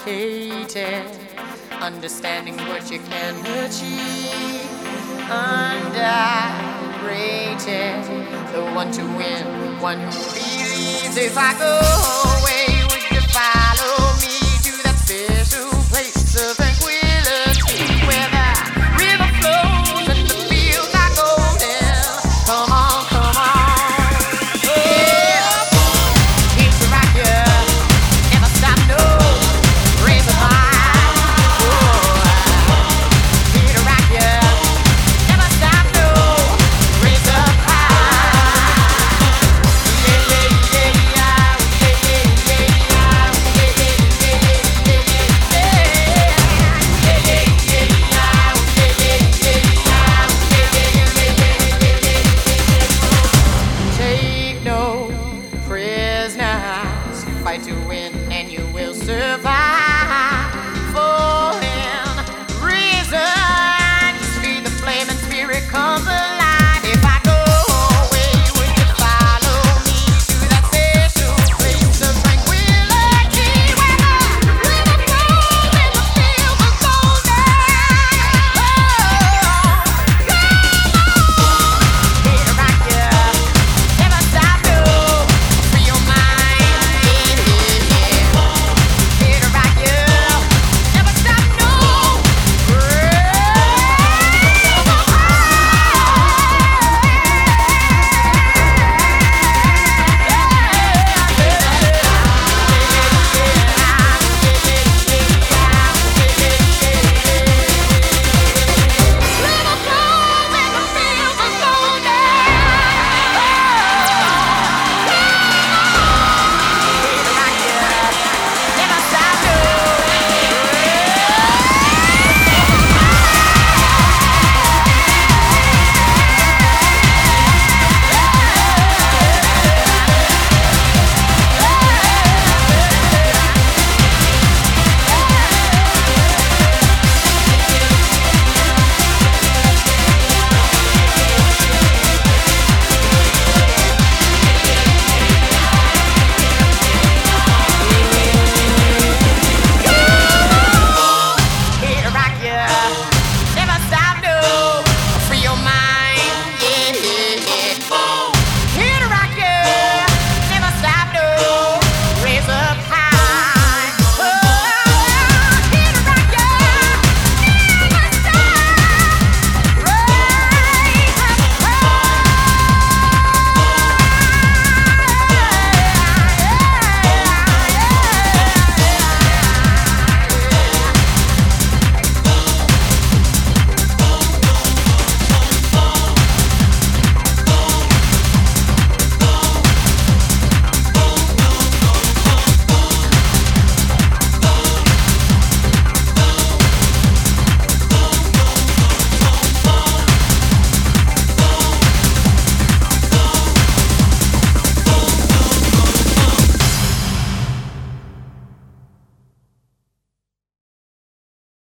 complicated. Understanding what you can achieve, underrated. The one to win, one who believes if I go away.